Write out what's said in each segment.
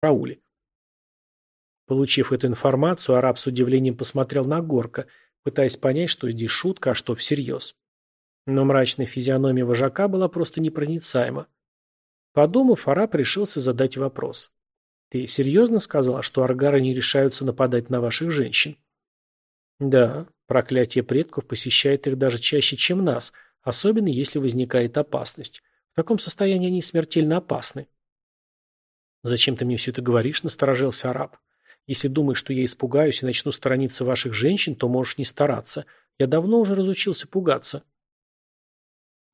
Рауле. Получив эту информацию, араб с удивлением посмотрел на Горка, пытаясь понять, что здесь шутка, а что всерьез. Но мрачная физиономия вожака была просто непроницаема. Подумав, араб решился задать вопрос. «Ты серьезно сказал, что аргары не решаются нападать на ваших женщин?» «Да, проклятие предков посещает их даже чаще, чем нас, особенно если возникает опасность. В таком состоянии они смертельно опасны». «Зачем ты мне все это говоришь?» – насторожился араб. Если думаешь, что я испугаюсь и начну сторониться ваших женщин, то можешь не стараться. Я давно уже разучился пугаться.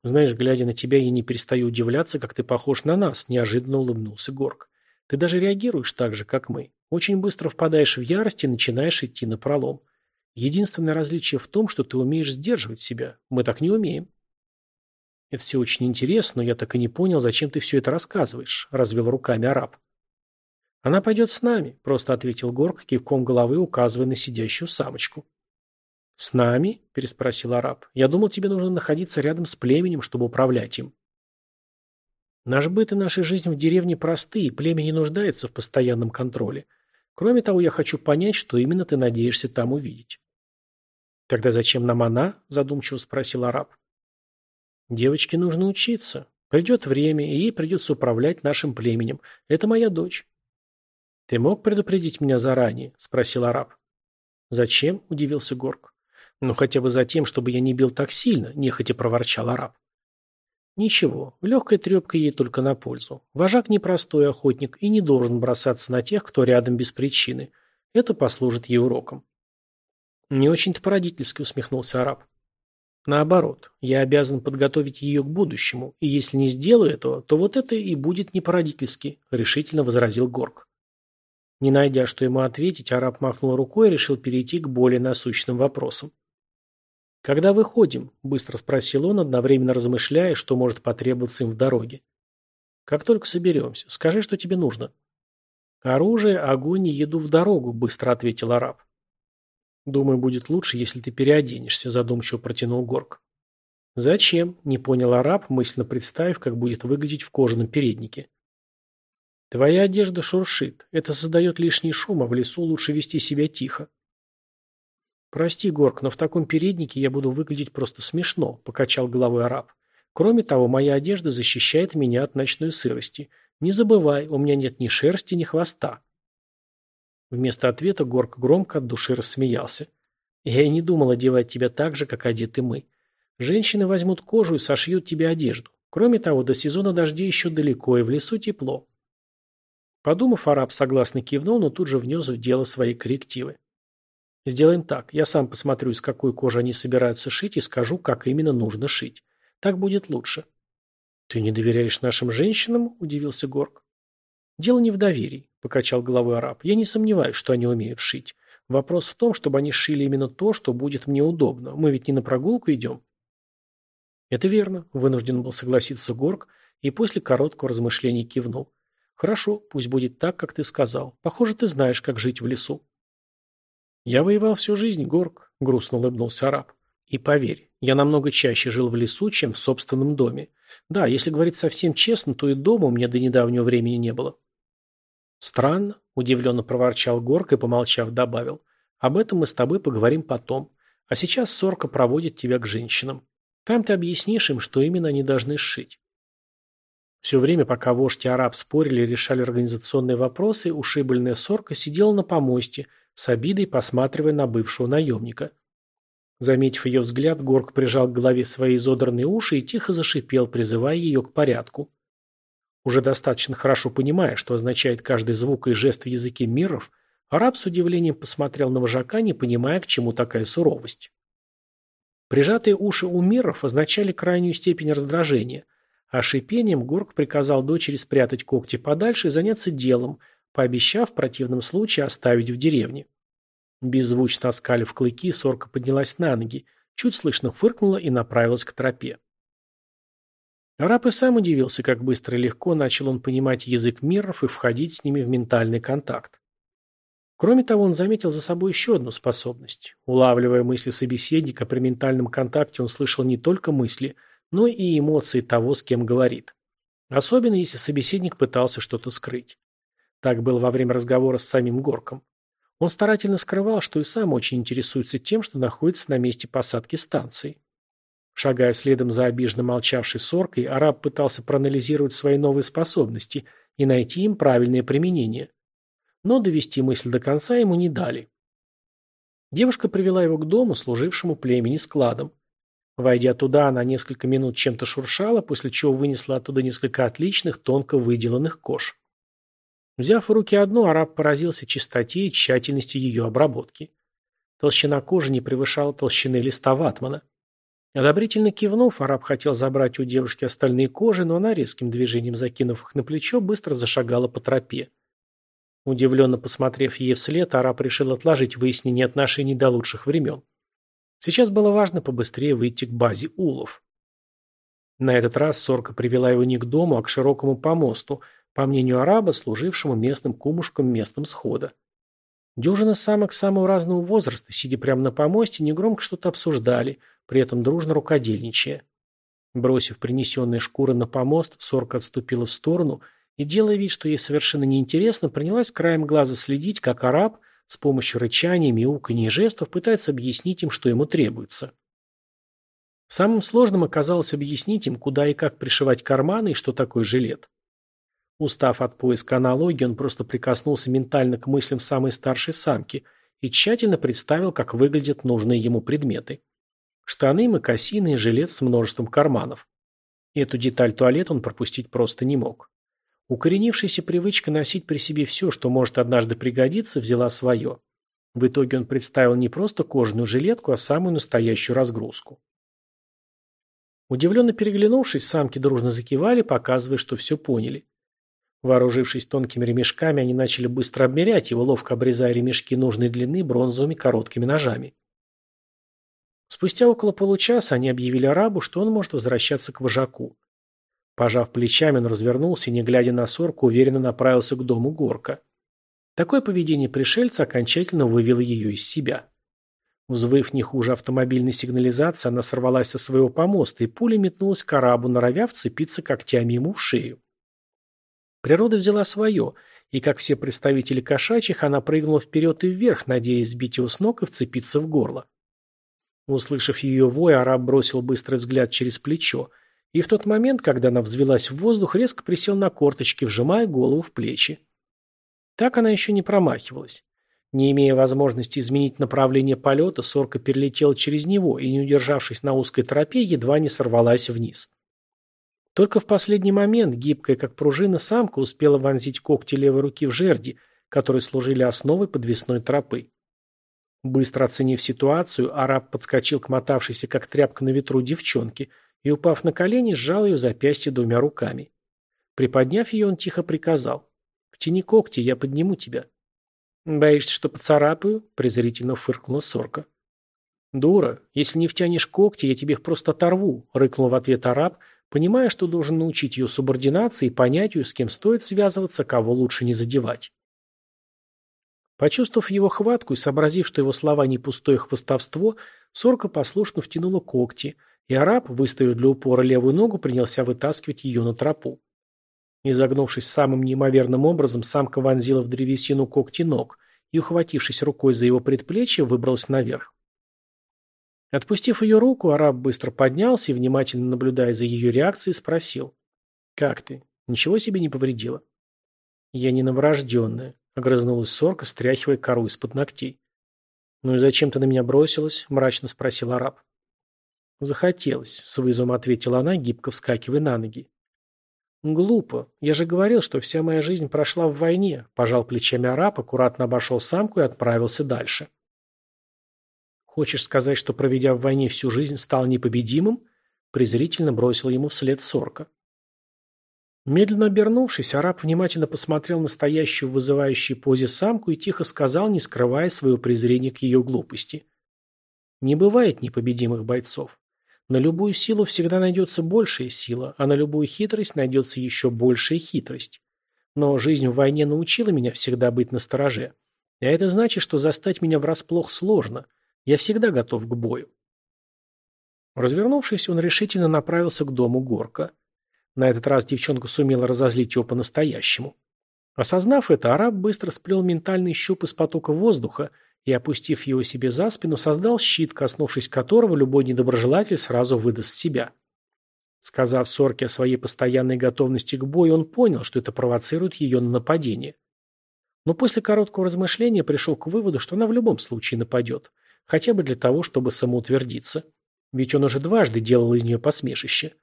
Знаешь, глядя на тебя, я не перестаю удивляться, как ты похож на нас, неожиданно улыбнулся Горг. Ты даже реагируешь так же, как мы. Очень быстро впадаешь в ярость и начинаешь идти на пролом. Единственное различие в том, что ты умеешь сдерживать себя. Мы так не умеем. Это все очень интересно, но я так и не понял, зачем ты все это рассказываешь, развел руками араб. «Она пойдет с нами», – просто ответил Горк, кивком головы указывая на сидящую самочку. «С нами?» – переспросил араб. «Я думал, тебе нужно находиться рядом с племенем, чтобы управлять им». «Наш быт и наша жизнь в деревне простые, племя не нуждается в постоянном контроле. Кроме того, я хочу понять, что именно ты надеешься там увидеть». «Тогда зачем нам она?» – задумчиво спросил араб. «Девочке нужно учиться. Придет время, и ей придется управлять нашим племенем. Это моя дочь. «Ты мог предупредить меня заранее?» – спросил араб. «Зачем?» – удивился Горг. «Ну, хотя бы за тем, чтобы я не бил так сильно», – нехотя проворчал араб. «Ничего, легкая трепка ей только на пользу. Вожак непростой охотник и не должен бросаться на тех, кто рядом без причины. Это послужит ей уроком». «Не очень-то породительски», – усмехнулся араб. «Наоборот, я обязан подготовить ее к будущему, и если не сделаю этого, то вот это и будет не породительски», – решительно возразил Горг. Не найдя, что ему ответить, араб махнул рукой и решил перейти к более насущным вопросам. «Когда выходим?» – быстро спросил он, одновременно размышляя, что может потребоваться им в дороге. «Как только соберемся. Скажи, что тебе нужно». «Оружие, огонь и еду в дорогу», – быстро ответил араб. «Думаю, будет лучше, если ты переоденешься», – задумчиво протянул Горг. «Зачем?» – не понял араб, мысленно представив, как будет выглядеть в кожаном переднике. Твоя одежда шуршит. Это создает лишний шум, а в лесу лучше вести себя тихо. Прости, Горк, но в таком переднике я буду выглядеть просто смешно, покачал головой араб. Кроме того, моя одежда защищает меня от ночной сырости. Не забывай, у меня нет ни шерсти, ни хвоста. Вместо ответа Горк громко от души рассмеялся. Я и не думал одевать тебя так же, как одеты мы. Женщины возьмут кожу и сошьют тебе одежду. Кроме того, до сезона дождей еще далеко, и в лесу тепло. Подумав, араб согласно кивнул, но тут же внес в дело свои коррективы. Сделаем так. Я сам посмотрю, из какой кожи они собираются шить, и скажу, как именно нужно шить. Так будет лучше. Ты не доверяешь нашим женщинам? Удивился Горг. Дело не в доверии, покачал головой араб. Я не сомневаюсь, что они умеют шить. Вопрос в том, чтобы они шили именно то, что будет мне удобно. Мы ведь не на прогулку идем. Это верно, вынужден был согласиться Горг, и после короткого размышления кивнул. Хорошо, пусть будет так, как ты сказал. Похоже, ты знаешь, как жить в лесу. Я воевал всю жизнь, Горг, грустно улыбнулся араб. И поверь, я намного чаще жил в лесу, чем в собственном доме. Да, если говорить совсем честно, то и дома у меня до недавнего времени не было. Странно, удивленно проворчал Горг и, помолчав, добавил. Об этом мы с тобой поговорим потом. А сейчас Сорка проводит тебя к женщинам. Там ты объяснишь им, что именно они должны сшить. Все время, пока вождь и араб спорили и решали организационные вопросы, ушибленная сорка сидела на помосте, с обидой посматривая на бывшего наемника. Заметив ее взгляд, Горг прижал к голове свои изодранные уши и тихо зашипел, призывая ее к порядку. Уже достаточно хорошо понимая, что означает каждый звук и жест в языке миров, араб с удивлением посмотрел на вожака, не понимая, к чему такая суровость. Прижатые уши у миров означали крайнюю степень раздражения – а шипением Горг приказал дочери спрятать когти подальше и заняться делом, пообещав в противном случае оставить в деревне. Беззвучно оскалив клыки, сорка поднялась на ноги, чуть слышно фыркнула и направилась к тропе. Араб и сам удивился, как быстро и легко начал он понимать язык миров и входить с ними в ментальный контакт. Кроме того, он заметил за собой еще одну способность. Улавливая мысли собеседника, при ментальном контакте он слышал не только мысли – но и эмоции того, с кем говорит. Особенно, если собеседник пытался что-то скрыть. Так было во время разговора с самим Горком. Он старательно скрывал, что и сам очень интересуется тем, что находится на месте посадки станции. Шагая следом за обиженно молчавшей соркой, араб пытался проанализировать свои новые способности и найти им правильное применение. Но довести мысль до конца ему не дали. Девушка привела его к дому, служившему племени складом. Войдя туда, она несколько минут чем-то шуршала, после чего вынесла оттуда несколько отличных, тонко выделанных кож. Взяв в руки одну, араб поразился чистоте и тщательности ее обработки. Толщина кожи не превышала толщины листа ватмана. Одобрительно кивнув, араб хотел забрать у девушки остальные кожи, но она, резким движением закинув их на плечо, быстро зашагала по тропе. Удивленно посмотрев ей вслед, араб решил отложить выяснение отношений до лучших времен. Сейчас было важно побыстрее выйти к базе улов. На этот раз сорка привела его не к дому, а к широкому помосту, по мнению араба, служившему местным кумушкам местом схода. Дюжина самок самого разного возраста, сидя прямо на помосте, негромко что-то обсуждали – при этом дружно рукодельничая. Бросив принесенные шкуры на помост, сорка отступила в сторону и, делая вид, что ей совершенно неинтересно, принялась краем глаза следить, как араб с помощью рычания, мяуканья и жестов пытается объяснить им, что ему требуется. Самым сложным оказалось объяснить им, куда и как пришивать карманы и что такое жилет. Устав от поиска аналогии, он просто прикоснулся ментально к мыслям самой старшей самки и тщательно представил, как выглядят нужные ему предметы. Штаны, мокасины и жилет с множеством карманов. Эту деталь туалета он пропустить просто не мог. Укоренившаяся привычка носить при себе все, что может однажды пригодиться, взяла свое. В итоге он представил не просто кожаную жилетку, а самую настоящую разгрузку. Удивленно переглянувшись, самки дружно закивали, показывая, что все поняли. Вооружившись тонкими ремешками, они начали быстро обмерять его, ловко обрезая ремешки нужной длины бронзовыми короткими ножами. Спустя около получаса они объявили арабу, что он может возвращаться к вожаку. Пожав плечами, он развернулся и, не глядя на сорку, уверенно направился к дому Горка. Такое поведение пришельца окончательно вывело ее из себя. Взвыв не хуже автомобильной сигнализации, она сорвалась со своего помоста и пулей метнулась к арабу, норовя вцепиться когтями ему в шею. Природа взяла свое, и, как все представители кошачьих, она прыгнула вперед и вверх, надеясь сбить его с ног и вцепиться в горло. Услышав ее вой, араб бросил быстрый взгляд через плечо, и в тот момент, когда она взвелась в воздух, резко присел на корточки, вжимая голову в плечи. Так она еще не промахивалась. Не имея возможности изменить направление полета, сорка перелетела через него и, не удержавшись на узкой тропе, едва не сорвалась вниз. Только в последний момент гибкая, как пружина, самка успела вонзить когти левой руки в жерди, которые служили основой подвесной тропы. Быстро оценив ситуацию, араб подскочил к мотавшейся, как тряпка на ветру, девчонке и, упав на колени, сжал ее запястье двумя руками. Приподняв ее, он тихо приказал. «Втяни когти, я подниму тебя». «Боишься, что поцарапаю?» – презрительно фыркнула сорка. «Дура, если не втянешь когти, я тебе их просто оторву», – рыкнул в ответ араб, понимая, что должен научить ее субординации и понятию, с кем стоит связываться, кого лучше не задевать. Почувствовав его хватку и сообразив, что его слова не пустое хвостовство, сорка послушно втянула когти, и араб, выставив для упора левую ногу, принялся вытаскивать ее на тропу. Изогнувшись самым неимоверным образом, самка вонзила в древесину когти ног и, ухватившись рукой за его предплечье, выбралась наверх. Отпустив ее руку, араб быстро поднялся и, внимательно наблюдая за ее реакцией, спросил. «Как ты? Ничего себе не повредила?» «Я не новорожденная», Огрызнулась сорка, стряхивая кору из-под ногтей. «Ну и зачем ты на меня бросилась?» – мрачно спросил араб. «Захотелось», – с вызовом ответила она, гибко вскакивая на ноги. «Глупо. Я же говорил, что вся моя жизнь прошла в войне», – пожал плечами араб, аккуратно обошел самку и отправился дальше. «Хочешь сказать, что, проведя в войне всю жизнь, стал непобедимым?» – презрительно бросил ему вслед сорка. Медленно обернувшись, араб внимательно посмотрел на стоящую в вызывающей позе самку и тихо сказал, не скрывая своего презрения к ее глупости. «Не бывает непобедимых бойцов. На любую силу всегда найдется большая сила, а на любую хитрость найдется еще большая хитрость. Но жизнь в войне научила меня всегда быть настороже. А это значит, что застать меня врасплох сложно. Я всегда готов к бою». Развернувшись, он решительно направился к дому Горка. На этот раз девчонка сумела разозлить его по-настоящему. Осознав это, араб быстро сплел ментальный щуп из потока воздуха и, опустив его себе за спину, создал щит, коснувшись которого любой недоброжелатель сразу выдаст себя. Сказав Сорке о своей постоянной готовности к бою, он понял, что это провоцирует ее на нападение. Но после короткого размышления пришел к выводу, что она в любом случае нападет, хотя бы для того, чтобы самоутвердиться. Ведь он уже дважды делал из нее посмешище.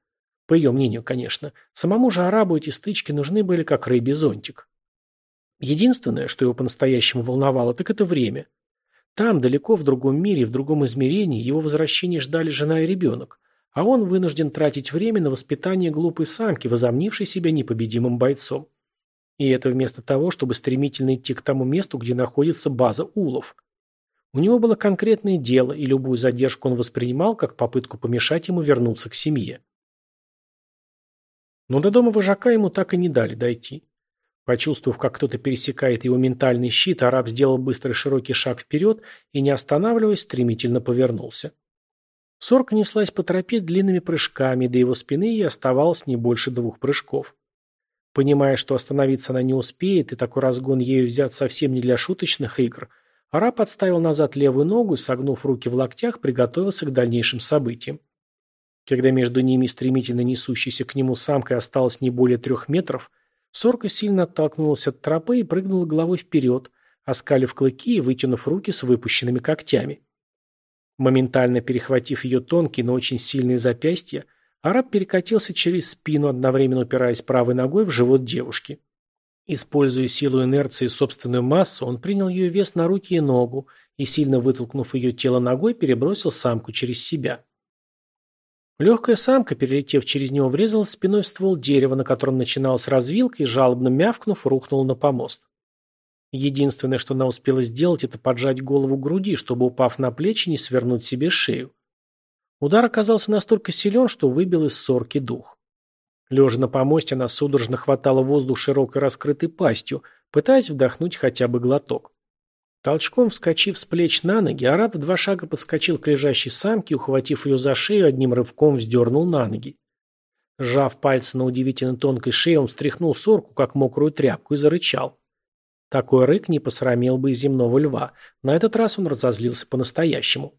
По ее мнению, конечно. Самому же арабу эти стычки нужны были как рыбий зонтик. Единственное, что его по-настоящему волновало, так это время. Там, далеко в другом мире, в другом измерении, его возвращение ждали жена и ребенок, а он вынужден тратить время на воспитание глупой самки, возомнившей себя непобедимым бойцом. И это вместо того, чтобы стремительно идти к тому месту, где находится база улов. У него было конкретное дело, и любую задержку он воспринимал как попытку помешать ему вернуться к семье. Но до дома вожака ему так и не дали дойти. Почувствовав, как кто-то пересекает его ментальный щит, араб сделал быстрый широкий шаг вперед и, не останавливаясь, стремительно повернулся. Сорка неслась по тропе длинными прыжками, до его спины ей оставалось не больше двух прыжков. Понимая, что остановиться она не успеет, и такой разгон ею взят совсем не для шуточных игр, араб отставил назад левую ногу и, согнув руки в локтях, приготовился к дальнейшим событиям. Когда между ними стремительно несущейся к нему самкой осталось не более трех метров, Сорка сильно оттолкнулась от тропы и прыгнула головой вперед, оскалив клыки и вытянув руки с выпущенными когтями. Моментально перехватив ее тонкие, но очень сильные запястья, араб перекатился через спину, одновременно упираясь правой ногой в живот девушки. Используя силу инерции и собственную массу, он принял ее вес на руки и ногу и, сильно вытолкнув ее тело ногой, перебросил самку через себя. Легкая самка, перелетев через него, врезалась спиной в ствол дерева, на котором начиналась развилка, и, жалобно мявкнув, рухнула на помост. Единственное, что она успела сделать, это поджать голову к груди, чтобы, упав на плечи, не свернуть себе шею. Удар оказался настолько силен, что выбил из сорки дух. Лежа на помосте, она судорожно хватала воздух широкой раскрытой пастью, пытаясь вдохнуть хотя бы глоток. Толчком вскочив с плеч на ноги, араб в два шага подскочил к лежащей самке, ухватив ее за шею, одним рывком вздернул на ноги. Сжав пальцы на удивительно тонкой шее, он встряхнул сорку, как мокрую тряпку, и зарычал. Такой рык не посрамил бы и земного льва. На этот раз он разозлился по-настоящему.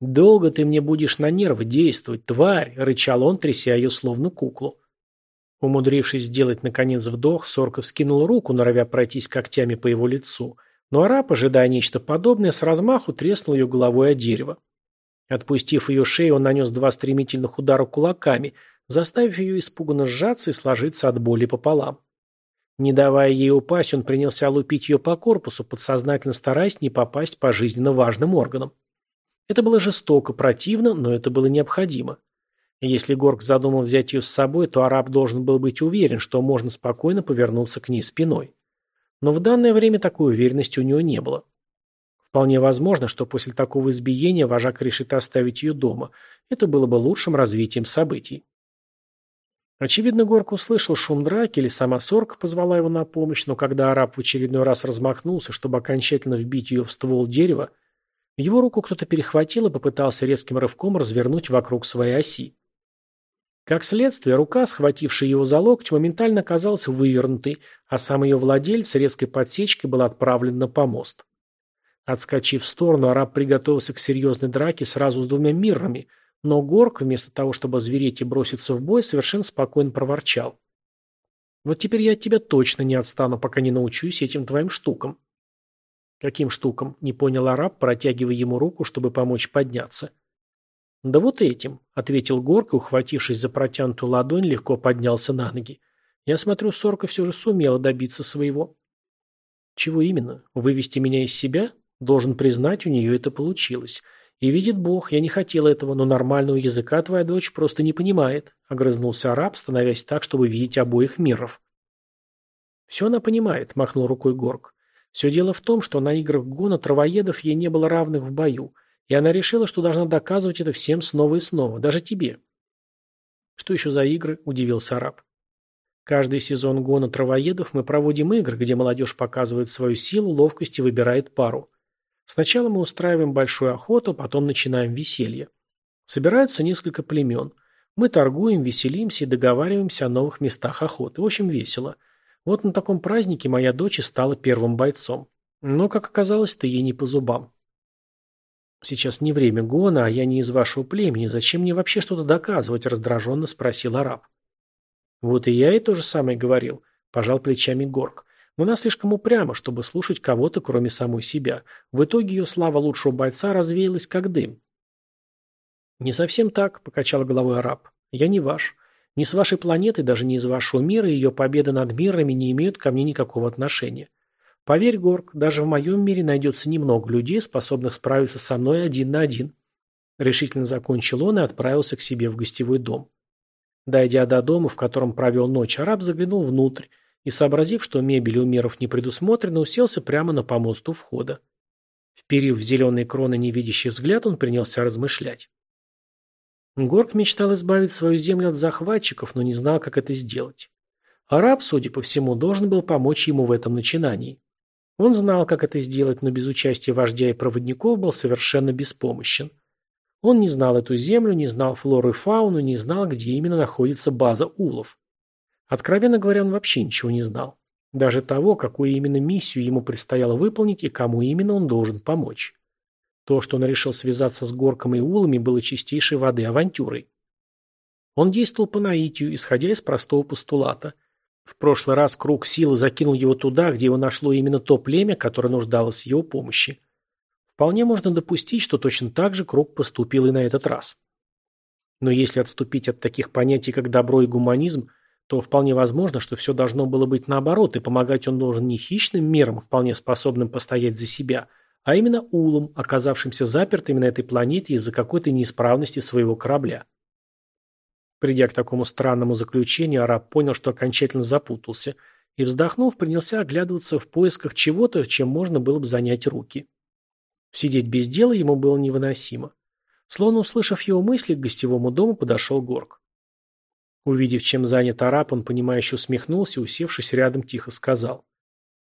«Долго ты мне будешь на нервы действовать, тварь!» – рычал он, тряся ее словно куклу. Умудрившись сделать, наконец, вдох, Сорков скинул руку, норовя пройтись когтями по его лицу. Но араб, ожидая нечто подобное, с размаху треснул ее головой о дерево. Отпустив ее шею, он нанес два стремительных удара кулаками, заставив ее испуганно сжаться и сложиться от боли пополам. Не давая ей упасть, он принялся лупить ее по корпусу, подсознательно стараясь не попасть по жизненно важным органам. Это было жестоко, противно, но это было необходимо. Если Горг задумал взять ее с собой, то араб должен был быть уверен, что можно спокойно повернуться к ней спиной. Но в данное время такой уверенности у него не было. Вполне возможно, что после такого избиения вожак решит оставить ее дома. Это было бы лучшим развитием событий. Очевидно, Горк услышал шум драки, или сама сорка позвала его на помощь, но когда араб в очередной раз размахнулся, чтобы окончательно вбить ее в ствол дерева, его руку кто-то перехватил и попытался резким рывком развернуть вокруг своей оси. Как следствие, рука, схватившая его за локоть, моментально оказалась вывернутой, а сам ее владелец резкой подсечкой был отправлен на помост. Отскочив в сторону, араб приготовился к серьезной драке сразу с двумя миррами – но Горк, вместо того, чтобы озвереть и броситься в бой, совершенно спокойно проворчал. «Вот теперь я от тебя точно не отстану, пока не научусь этим твоим штукам». «Каким штукам?» – не понял араб, протягивая ему руку, чтобы помочь подняться. «Да вот этим», – ответил Горк и, ухватившись за протянутую ладонь, легко поднялся на ноги. «Я смотрю, Сорка все же сумела добиться своего». «Чего именно? Вывести меня из себя?» Должен признать, у нее это получилось. «И видит Бог, я не хотел этого, но нормального языка твоя дочь просто не понимает», — огрызнулся араб, становясь так, чтобы видеть обоих миров. «Все она понимает», — махнул рукой Горг. «Все дело в том, что на играх гона травоедов ей не было равных в бою, и она решила, что должна доказывать это всем снова и снова, даже тебе». «Что еще за игры?» – удивился араб. «Каждый сезон гона травоедов мы проводим игры, где молодежь показывает свою силу, ловкость и выбирает пару. Сначала мы устраиваем большую охоту, потом начинаем веселье. Собираются несколько племен. Мы торгуем, веселимся и договариваемся о новых местах охоты. В общем, весело. Вот на таком празднике моя дочь стала первым бойцом. Но, как оказалось, ты ей не по зубам. Сейчас не время гона, а я не из вашего племени. Зачем мне вообще что-то доказывать? Раздраженно спросил араб. Вот и я и то же самое говорил. Пожал плечами Горг. Но она слишком упряма, чтобы слушать кого-то, кроме самой себя. В итоге ее слава лучшего бойца развеялась как дым. «Не совсем так», — покачал головой араб. «Я не ваш. Ни с вашей планеты, даже не из вашего мира, ее победы над мирами не имеют ко мне никакого отношения. Поверь, Горг, даже в моем мире найдется немного людей, способных справиться со мной один на один». Решительно закончил он и отправился к себе в гостевой дом. Дойдя до дома, в котором провел ночь, араб заглянул внутрь и, сообразив, что мебель у миров не предусмотрена, уселся прямо на помост у входа. Вперив в зеленые кроны невидящий взгляд, он принялся размышлять. Горк мечтал избавить свою землю от захватчиков, но не знал, как это сделать. Араб, судя по всему, должен был помочь ему в этом начинании. Он знал, как это сделать, но без участия вождя и проводников был совершенно беспомощен. Он не знал эту землю, не знал флору и фауну, не знал, где именно находится база улов. Откровенно говоря, он вообще ничего не знал. Даже того, какую именно миссию ему предстояло выполнить и кому именно он должен помочь. То, что он решил связаться с Горком и Улами, было чистейшей воды авантюрой. Он действовал по наитию, исходя из простого постулата. В прошлый раз круг силы закинул его туда, где его нашло именно то племя, которое нуждалось в его помощи. Вполне можно допустить, что точно так же круг поступил и на этот раз. Но если отступить от таких понятий, как добро и гуманизм, то вполне возможно, что все должно было быть наоборот, и помогать он должен не хищным мерам, вполне способным постоять за себя – а именно улом, оказавшимся запертыми на этой планете из-за какой-то неисправности своего корабля. Придя к такому странному заключению, араб понял, что окончательно запутался, и, вздохнув, принялся оглядываться в поисках чего-то, чем можно было бы занять руки. Сидеть без дела ему было невыносимо. Словно услышав его мысли, к гостевому дому подошел Горг. Увидев, чем занят араб, он, понимающе усмехнулся, усевшись рядом, тихо сказал.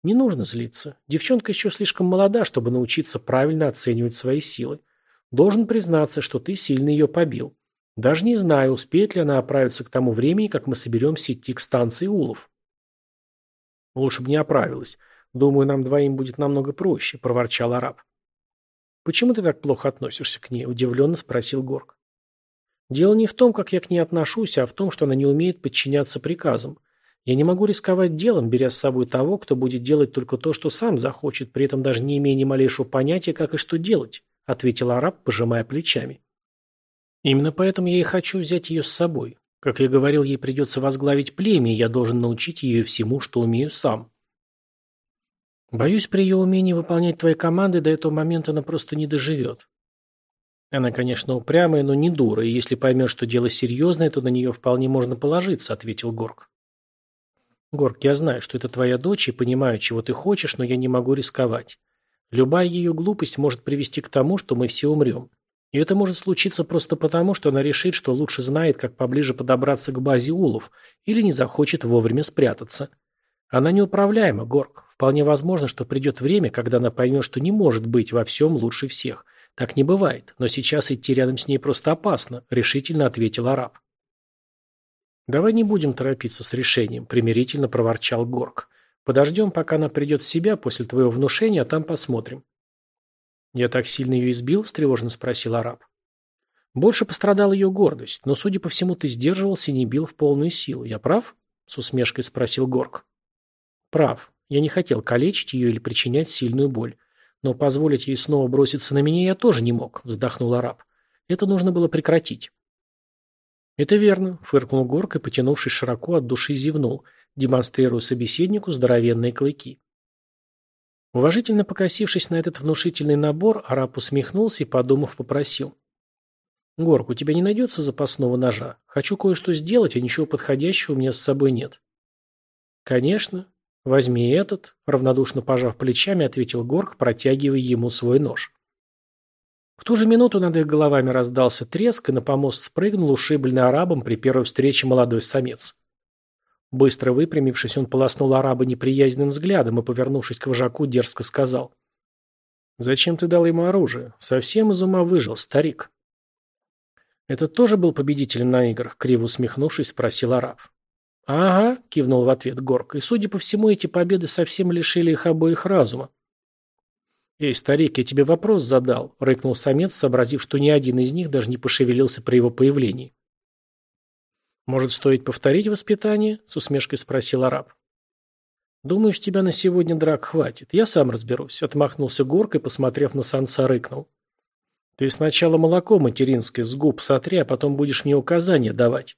Не нужно злиться. Девчонка еще слишком молода, чтобы научиться правильно оценивать свои силы. Должен признаться, что ты сильно ее побил. Даже не знаю, успеет ли она оправиться к тому времени, как мы соберемся идти к станции Улов. Лучше бы не оправилась. Думаю, нам двоим будет намного проще, проворчал араб. Почему ты так плохо относишься к ней? Удивленно спросил Горг. Дело не в том, как я к ней отношусь, а в том, что она не умеет подчиняться приказам. Я не могу рисковать делом, беря с собой того, кто будет делать только то, что сам захочет, при этом даже не имея ни малейшего понятия, как и что делать», — ответил араб, пожимая плечами. «Именно поэтому я и хочу взять ее с собой. Как я говорил, ей придется возглавить племя, и я должен научить ее всему, что умею сам». «Боюсь, при ее умении выполнять твои команды до этого момента она просто не доживет». «Она, конечно, упрямая, но не дура, и если поймет, что дело серьезное, то на нее вполне можно положиться», — ответил Горг. Горк, я знаю, что это твоя дочь и понимаю, чего ты хочешь, но я не могу рисковать. Любая ее глупость может привести к тому, что мы все умрем. И это может случиться просто потому, что она решит, что лучше знает, как поближе подобраться к базе улов, или не захочет вовремя спрятаться. Она неуправляема, Горк. Вполне возможно, что придет время, когда она поймет, что не может быть во всем лучше всех. Так не бывает, но сейчас идти рядом с ней просто опасно, решительно ответил араб. «Давай не будем торопиться с решением», – примирительно проворчал Горг. «Подождем, пока она придет в себя после твоего внушения, а там посмотрим». «Я так сильно ее избил?» – встревоженно спросил араб. «Больше пострадала ее гордость, но, судя по всему, ты сдерживался и не бил в полную силу. Я прав?» – с усмешкой спросил Горг. «Прав. Я не хотел калечить ее или причинять сильную боль. Но позволить ей снова броситься на меня я тоже не мог», – вздохнул араб. «Это нужно было прекратить». «Это верно», — фыркнул Горк и, потянувшись широко, от души зевнул, демонстрируя собеседнику здоровенные клыки. Уважительно покосившись на этот внушительный набор, араб усмехнулся и, подумав, попросил. «Горк, у тебя не найдется запасного ножа? Хочу кое-что сделать, а ничего подходящего у меня с собой нет». «Конечно. Возьми этот», — равнодушно пожав плечами, ответил Горк, протягивая ему свой нож. В ту же минуту над их головами раздался треск, и на помост спрыгнул ушибленный арабом при первой встрече молодой самец. Быстро выпрямившись, он полоснул араба неприязненным взглядом и, повернувшись к вожаку, дерзко сказал. «Зачем ты дал ему оружие? Совсем из ума выжил, старик». «Это тоже был победителем на играх?» – криво усмехнувшись, спросил араб. «Ага», — кивнул в ответ Горка, и, судя по всему, эти победы совсем лишили их обоих разума. «Эй, старик, я тебе вопрос задал», — рыкнул самец, сообразив, что ни один из них даже не пошевелился при его появлении. «Может, стоит повторить воспитание?» — с усмешкой спросил араб. «Думаю, с тебя на сегодня драк хватит. Я сам разберусь», — отмахнулся Горкой, посмотрев на самца, рыкнул. «Ты сначала молоко материнское с губ сотри, а потом будешь мне указания давать».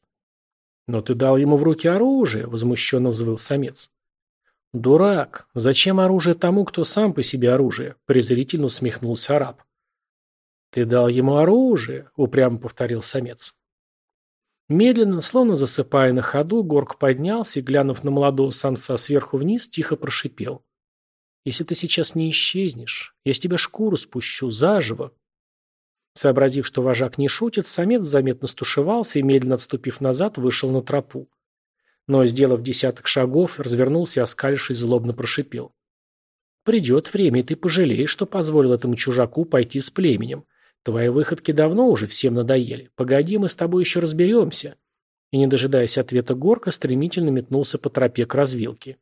«Но ты дал ему в руки оружие», — возмущенно взвыл самец. «Дурак! Зачем оружие тому, кто сам по себе оружие?» – презрительно усмехнулся араб. «Ты дал ему оружие», – упрямо повторил самец. Медленно, словно засыпая на ходу, Горг поднялся и, глянув на молодого самца сверху вниз, тихо прошипел. «Если ты сейчас не исчезнешь, я с тебя шкуру спущу заживо». Сообразив, что вожак не шутит, самец заметно стушевался и, медленно отступив назад, вышел на тропу но, сделав десяток шагов, развернулся и, оскалившись, злобно прошипел. «Придет время, и ты пожалеешь, что позволил этому чужаку пойти с племенем. Твои выходки давно уже всем надоели. Погоди, мы с тобой еще разберемся». И, не дожидаясь ответа Горка, стремительно метнулся по тропе к развилке.